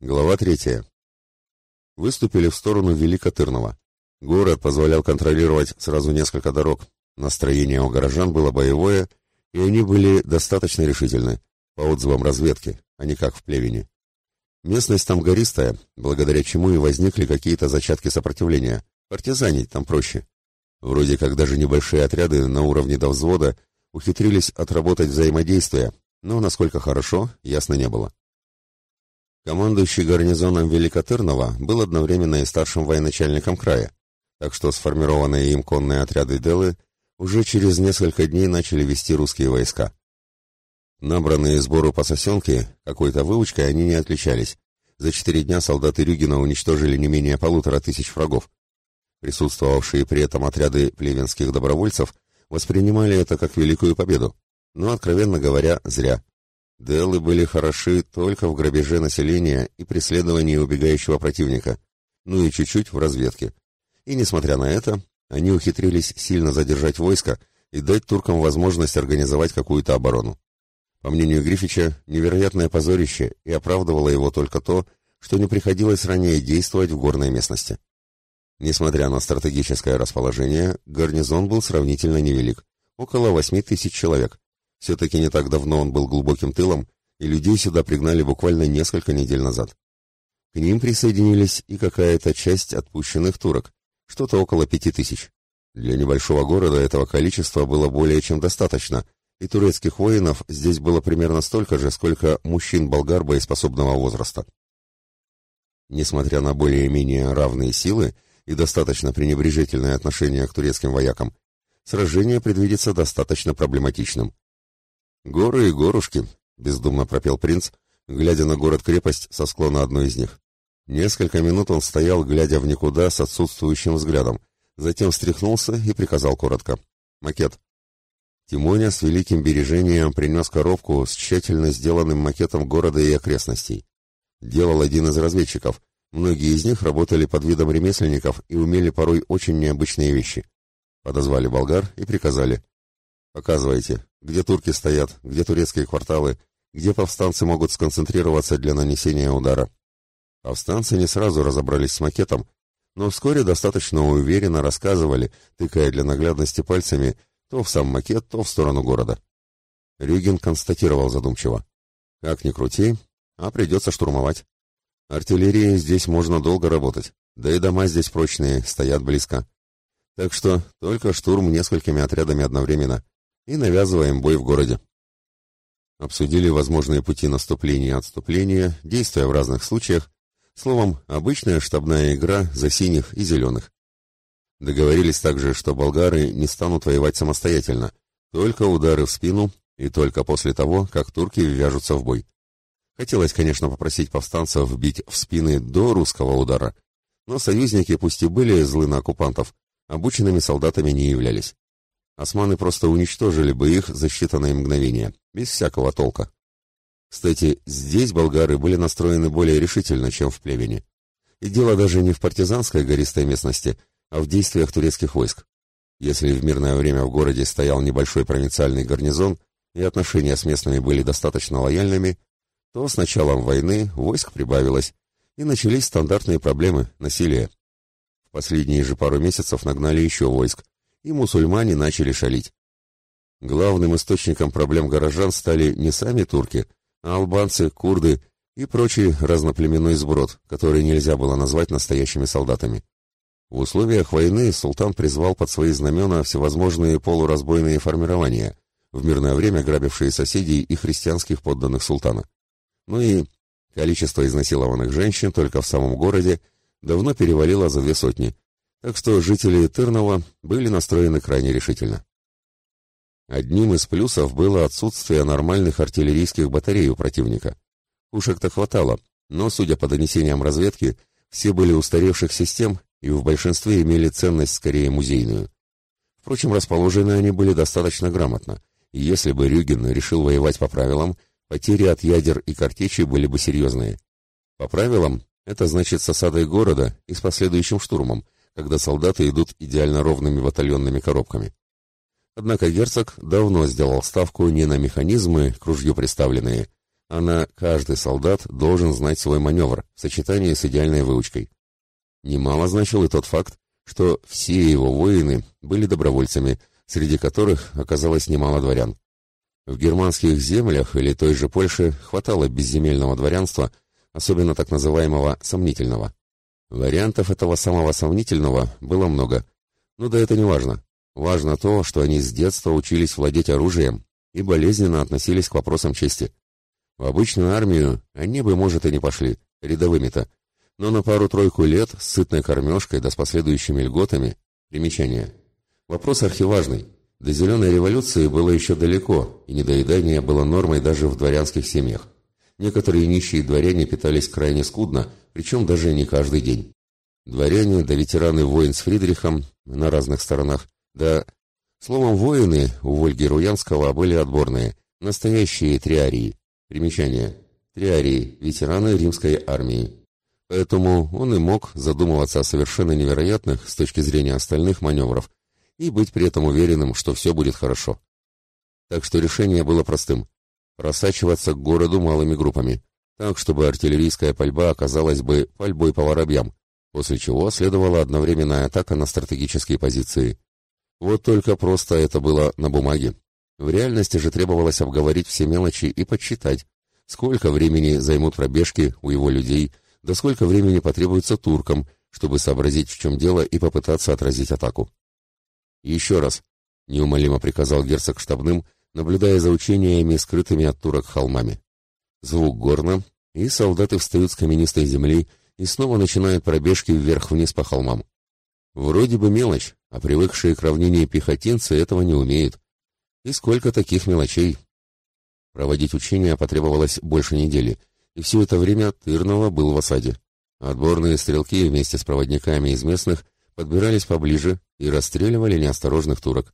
Глава третья. Выступили в сторону Великотырного. Город позволял контролировать сразу несколько дорог. Настроение у горожан было боевое, и они были достаточно решительны, по отзывам разведки, а не как в Плевине. Местность там гористая, благодаря чему и возникли какие-то зачатки сопротивления. Партизанить там проще. Вроде как даже небольшие отряды на уровне до взвода ухитрились отработать взаимодействие, но насколько хорошо, ясно не было. Командующий гарнизоном Великотырного был одновременно и старшим военачальником края, так что сформированные им конные отряды Делы уже через несколько дней начали вести русские войска. Набранные сбору по сосенке, какой-то выучкой они не отличались. За четыре дня солдаты Рюгина уничтожили не менее полутора тысяч врагов. Присутствовавшие при этом отряды плевенских добровольцев воспринимали это как великую победу, но, откровенно говоря, зря. Делы были хороши только в грабеже населения и преследовании убегающего противника, ну и чуть-чуть в разведке. И несмотря на это, они ухитрились сильно задержать войско и дать туркам возможность организовать какую-то оборону. По мнению Грифича, невероятное позорище, и оправдывало его только то, что не приходилось ранее действовать в горной местности. Несмотря на стратегическое расположение, гарнизон был сравнительно невелик, около восьми тысяч человек, все-таки не так давно он был глубоким тылом, и людей сюда пригнали буквально несколько недель назад. К ним присоединились и какая-то часть отпущенных турок, что-то около пяти тысяч. Для небольшого города этого количества было более чем достаточно, и турецких воинов здесь было примерно столько же, сколько мужчин-болгар боеспособного возраста. Несмотря на более-менее равные силы и достаточно пренебрежительное отношение к турецким воякам, сражение предвидится достаточно проблематичным. «Горы и горушки», — бездумно пропел принц, глядя на город-крепость со склона одной из них. Несколько минут он стоял, глядя в никуда с отсутствующим взглядом, затем встряхнулся и приказал коротко. «Макет». Тимоня с великим бережением принес коробку с тщательно сделанным макетом города и окрестностей. Делал один из разведчиков. Многие из них работали под видом ремесленников и умели порой очень необычные вещи. Подозвали болгар и приказали. «Показывайте, где турки стоят, где турецкие кварталы, где повстанцы могут сконцентрироваться для нанесения удара. Повстанцы не сразу разобрались с макетом, но вскоре достаточно уверенно рассказывали, тыкая для наглядности пальцами то в сам макет, то в сторону города. Рюгин констатировал задумчиво. Как ни крути, а придется штурмовать. Артиллерии здесь можно долго работать, да и дома здесь прочные, стоят близко. Так что только штурм несколькими отрядами одновременно — и навязываем бой в городе. Обсудили возможные пути наступления и отступления, действия в разных случаях, словом, обычная штабная игра за синих и зеленых. Договорились также, что болгары не станут воевать самостоятельно, только удары в спину и только после того, как турки ввяжутся в бой. Хотелось, конечно, попросить повстанцев бить в спины до русского удара, но союзники, пусть и были злы на оккупантов, обученными солдатами не являлись. Османы просто уничтожили бы их за считанные мгновения, без всякого толка. Кстати, здесь болгары были настроены более решительно, чем в племени. И дело даже не в партизанской гористой местности, а в действиях турецких войск. Если в мирное время в городе стоял небольшой провинциальный гарнизон и отношения с местными были достаточно лояльными, то с началом войны войск прибавилось, и начались стандартные проблемы насилия. В последние же пару месяцев нагнали еще войск, и мусульмане начали шалить. Главным источником проблем горожан стали не сами турки, а албанцы, курды и прочий разноплеменной сброд, который нельзя было назвать настоящими солдатами. В условиях войны султан призвал под свои знамена всевозможные полуразбойные формирования, в мирное время грабившие соседей и христианских подданных султана. Ну и количество изнасилованных женщин только в самом городе давно перевалило за две сотни, так что жители Тырного были настроены крайне решительно. Одним из плюсов было отсутствие нормальных артиллерийских батарей у противника. Пушек-то хватало, но, судя по донесениям разведки, все были устаревших систем и в большинстве имели ценность скорее музейную. Впрочем, расположены они были достаточно грамотно, и если бы Рюгин решил воевать по правилам, потери от ядер и картечи были бы серьезные. По правилам, это значит с осадой города и с последующим штурмом, когда солдаты идут идеально ровными батальонными коробками. Однако герцог давно сделал ставку не на механизмы, к ружью приставленные, а каждый солдат должен знать свой маневр в сочетании с идеальной выучкой. Немало значил и тот факт, что все его воины были добровольцами, среди которых оказалось немало дворян. В германских землях или той же Польше хватало безземельного дворянства, особенно так называемого «сомнительного». Вариантов этого самого сомнительного было много, но да это не важно. Важно то, что они с детства учились владеть оружием и болезненно относились к вопросам чести. В обычную армию они бы, может, и не пошли, рядовыми-то, но на пару-тройку лет с сытной кормежкой да с последующими льготами – примечание. Вопрос архиважный. До зеленой революции было еще далеко, и недоедание было нормой даже в дворянских семьях. Некоторые нищие дворяне питались крайне скудно, причем даже не каждый день. Дворяне да ветераны войн с Фридрихом на разных сторонах, да... Словом, воины у Вольги Руянского были отборные, настоящие триарии. Примечание. Триарии – ветераны римской армии. Поэтому он и мог задумываться о совершенно невероятных с точки зрения остальных маневров и быть при этом уверенным, что все будет хорошо. Так что решение было простым – просачиваться к городу малыми группами, так, чтобы артиллерийская пальба оказалась бы пальбой по воробьям, после чего следовала одновременная атака на стратегические позиции. Вот только просто это было на бумаге. В реальности же требовалось обговорить все мелочи и подсчитать, сколько времени займут пробежки у его людей – да сколько времени потребуется туркам, чтобы сообразить, в чем дело, и попытаться отразить атаку. «Еще раз», — неумолимо приказал герцог штабным, наблюдая за учениями, скрытыми от турок холмами. Звук горна, и солдаты встают с каменистой земли и снова начинают пробежки вверх-вниз по холмам. Вроде бы мелочь, а привыкшие к равнине пехотинцы этого не умеют. И сколько таких мелочей? Проводить учения потребовалось больше недели, и все это время Тырнова был в осаде. Отборные стрелки вместе с проводниками из местных подбирались поближе и расстреливали неосторожных турок.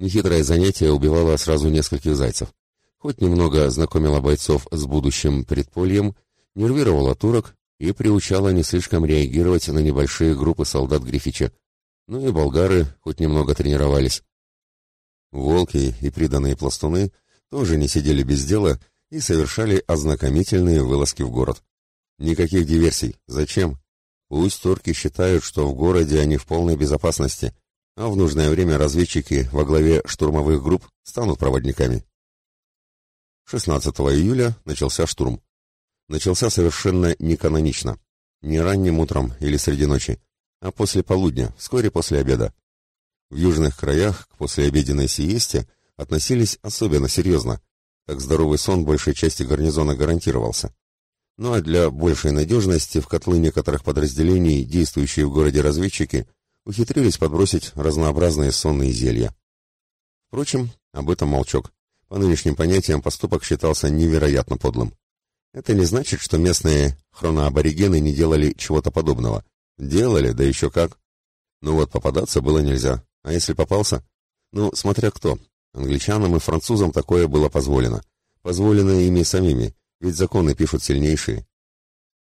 Нехитрое занятие убивало сразу нескольких зайцев. Хоть немного знакомило бойцов с будущим предпольем, нервировало турок и приучало не слишком реагировать на небольшие группы солдат Грифича. Ну и болгары хоть немного тренировались. Волки и приданные пластуны тоже не сидели без дела и совершали ознакомительные вылазки в город. Никаких диверсий. Зачем? Пусть турки считают, что в городе они в полной безопасности, а в нужное время разведчики во главе штурмовых групп станут проводниками. 16 июля начался штурм. Начался совершенно неканонично. Не ранним утром или среди ночи, а после полудня, вскоре после обеда. В южных краях к послеобеденной сиесте относились особенно серьезно, так здоровый сон большей части гарнизона гарантировался. Ну а для большей надежности в котлы некоторых подразделений, действующие в городе разведчики, ухитрились подбросить разнообразные сонные зелья. Впрочем, об этом молчок. По нынешним понятиям поступок считался невероятно подлым. Это не значит, что местные хроноаборигены не делали чего-то подобного. Делали, да еще как. Ну вот, попадаться было нельзя. А если попался? Ну, смотря кто. Англичанам и французам такое было позволено. Позволено ими самими, ведь законы пишут сильнейшие.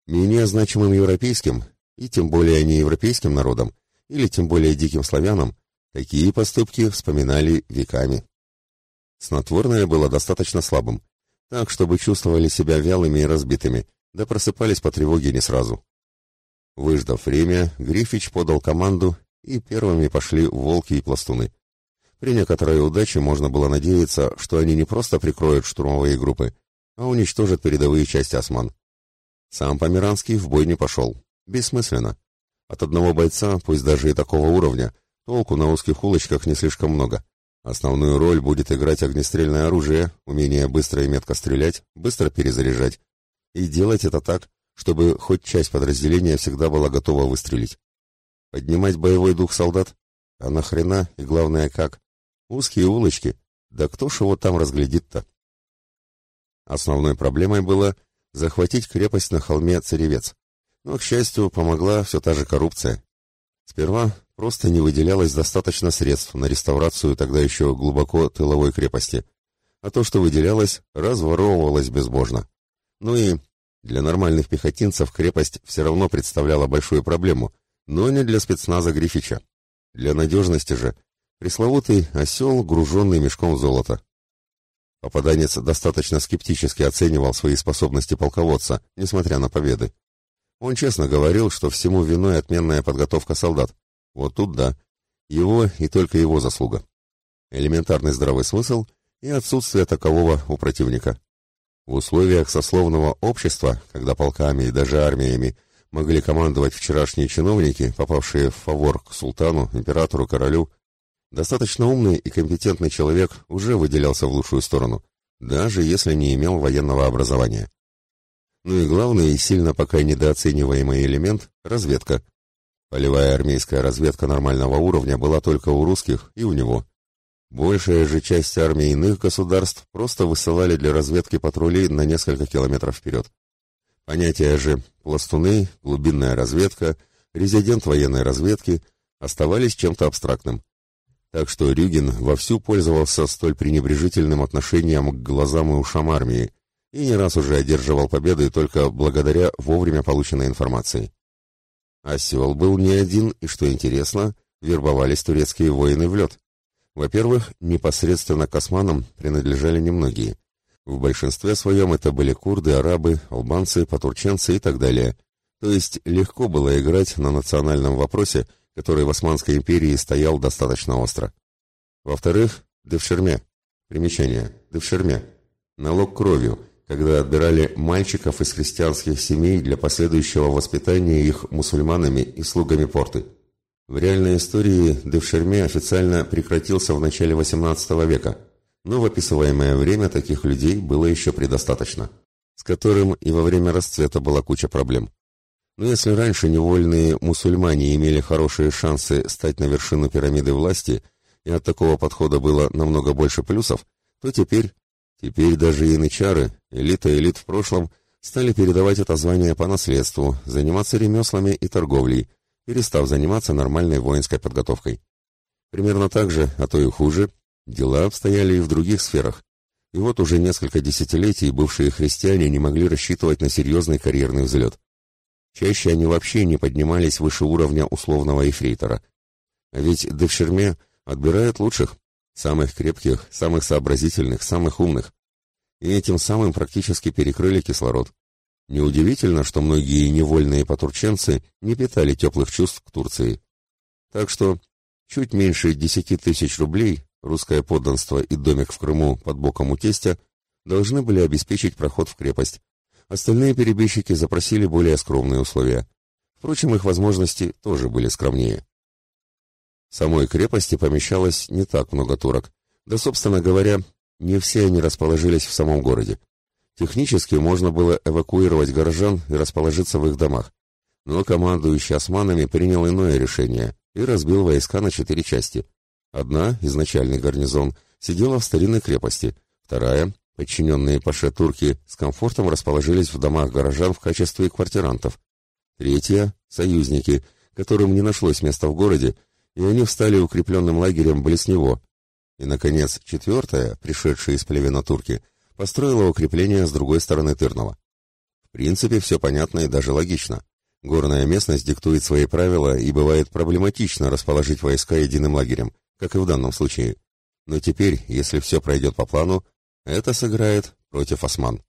Менее значимым европейским, и тем более не европейским народам, или тем более диким славянам, такие поступки вспоминали веками. Снотворное было достаточно слабым, так, чтобы чувствовали себя вялыми и разбитыми, да просыпались по тревоге не сразу. Выждав время, Грифич подал команду, и первыми пошли волки и пластуны. При некоторой удаче можно было надеяться, что они не просто прикроют штурмовые группы, а уничтожат передовые части осман. Сам Померанский в бой не пошел. Бессмысленно. От одного бойца, пусть даже и такого уровня, толку на узких улочках не слишком много. Основную роль будет играть огнестрельное оружие, умение быстро и метко стрелять, быстро перезаряжать. И делать это так, чтобы хоть часть подразделения всегда была готова выстрелить. Поднимать боевой дух солдат? А нахрена и главное как? Узкие улочки. Да кто ж его там разглядит-то? Основной проблемой было захватить крепость на холме Царевец. Но, к счастью, помогла все та же коррупция. Сперва просто не выделялось достаточно средств на реставрацию тогда еще глубоко тыловой крепости, а то, что выделялось, разворовывалось безбожно. Ну и для нормальных пехотинцев крепость все равно представляла большую проблему, но не для спецназа Грифича. Для надежности же Пресловутый осел, груженный мешком золота. Попаданец достаточно скептически оценивал свои способности полководца, несмотря на победы. Он честно говорил, что всему виной отменная подготовка солдат. Вот тут да, его и только его заслуга. Элементарный здравый смысл и отсутствие такового у противника. В условиях сословного общества, когда полками и даже армиями могли командовать вчерашние чиновники, попавшие в фавор к султану, императору, королю, достаточно умный и компетентный человек уже выделялся в лучшую сторону, даже если не имел военного образования. Ну и главный и сильно пока недооцениваемый элемент – разведка. Полевая армейская разведка нормального уровня была только у русских и у него. Большая же часть армии иных государств просто высылали для разведки патрулей на несколько километров вперед. Понятия же пластуны, глубинная разведка, резидент военной разведки оставались чем-то абстрактным. Так что Рюгин вовсю пользовался столь пренебрежительным отношением к глазам и ушам армии и не раз уже одерживал победы только благодаря вовремя полученной информации. Осел был не один, и, что интересно, вербовались турецкие воины в лед. Во-первых, непосредственно к османам принадлежали немногие. В большинстве своем это были курды, арабы, албанцы, потурченцы и так далее. То есть легко было играть на национальном вопросе, который в Османской империи стоял достаточно остро. Во-вторых, девшерме. Примечание. Девшерме. Налог кровью, когда отбирали мальчиков из христианских семей для последующего воспитания их мусульманами и слугами порты. В реальной истории девшерме официально прекратился в начале XVIII века – но в описываемое время таких людей было еще предостаточно, с которым и во время расцвета была куча проблем. Но если раньше невольные мусульмане имели хорошие шансы стать на вершину пирамиды власти, и от такого подхода было намного больше плюсов, то теперь, теперь даже янычары, элита элит в прошлом, стали передавать это звание по наследству, заниматься ремеслами и торговлей, перестав заниматься нормальной воинской подготовкой. Примерно так же, а то и хуже, Дела обстояли и в других сферах. И вот уже несколько десятилетий бывшие христиане не могли рассчитывать на серьезный карьерный взлет. Чаще они вообще не поднимались выше уровня условного эфрейтора. А ведь Девшерме отбирают лучших, самых крепких, самых сообразительных, самых умных. И этим самым практически перекрыли кислород. Неудивительно, что многие невольные потурченцы не питали теплых чувств к Турции. Так что чуть меньше десяти тысяч рублей русское подданство и домик в Крыму под боком у тестя должны были обеспечить проход в крепость. Остальные перебежчики запросили более скромные условия. Впрочем, их возможности тоже были скромнее. Самой крепости помещалось не так много турок. Да, собственно говоря, не все они расположились в самом городе. Технически можно было эвакуировать горожан и расположиться в их домах. Но командующий османами принял иное решение и разбил войска на четыре части – Одна, изначальный гарнизон, сидела в старинной крепости, вторая, подчиненные паше турки, с комфортом расположились в домах горожан в качестве квартирантов. Третья — союзники, которым не нашлось места в городе, и они встали укрепленным лагерем близ него. И, наконец, четвертая, пришедшая из племена турки, построила укрепление с другой стороны Тырного. В принципе, все понятно и даже логично. Горная местность диктует свои правила, и бывает проблематично расположить войска единым лагерем — как и в данном случае. Но теперь, если все пройдет по плану, это сыграет против осман.